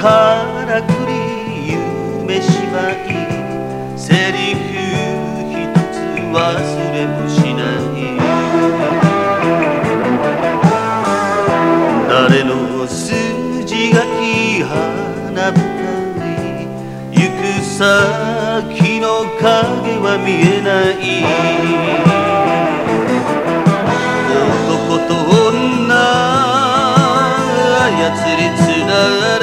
からくり夢芝居セリフ一つ忘れもしない。誰の筋書き花たり行く先の影は見えない。男と女操りつなれ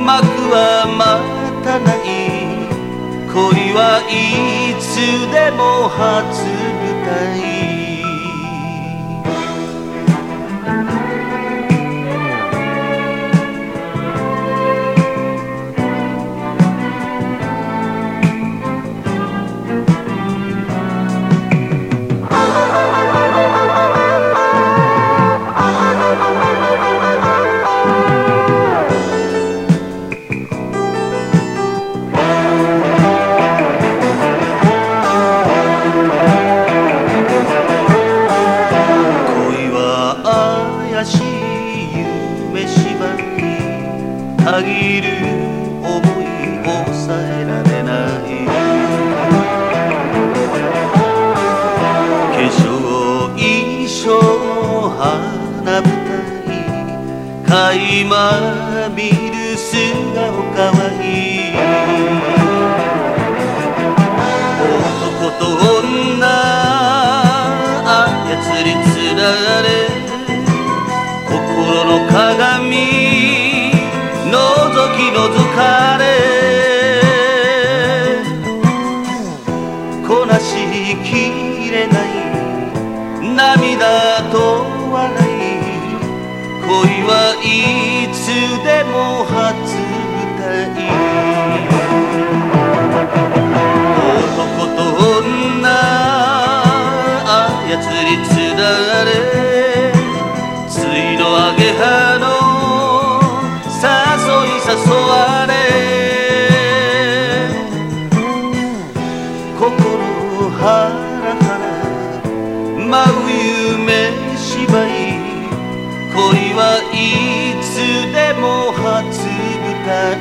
幕は待たない。恋はいつでも初たぎる想い抑えられない化粧衣装花舞台垣間見る素顔かわいいない涙と笑い恋はいつでも初舞台。男と女操りつられ。対のアゲハの誘い誘われ。心ハラハラ舞うばいい恋はいつでも初舞台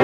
「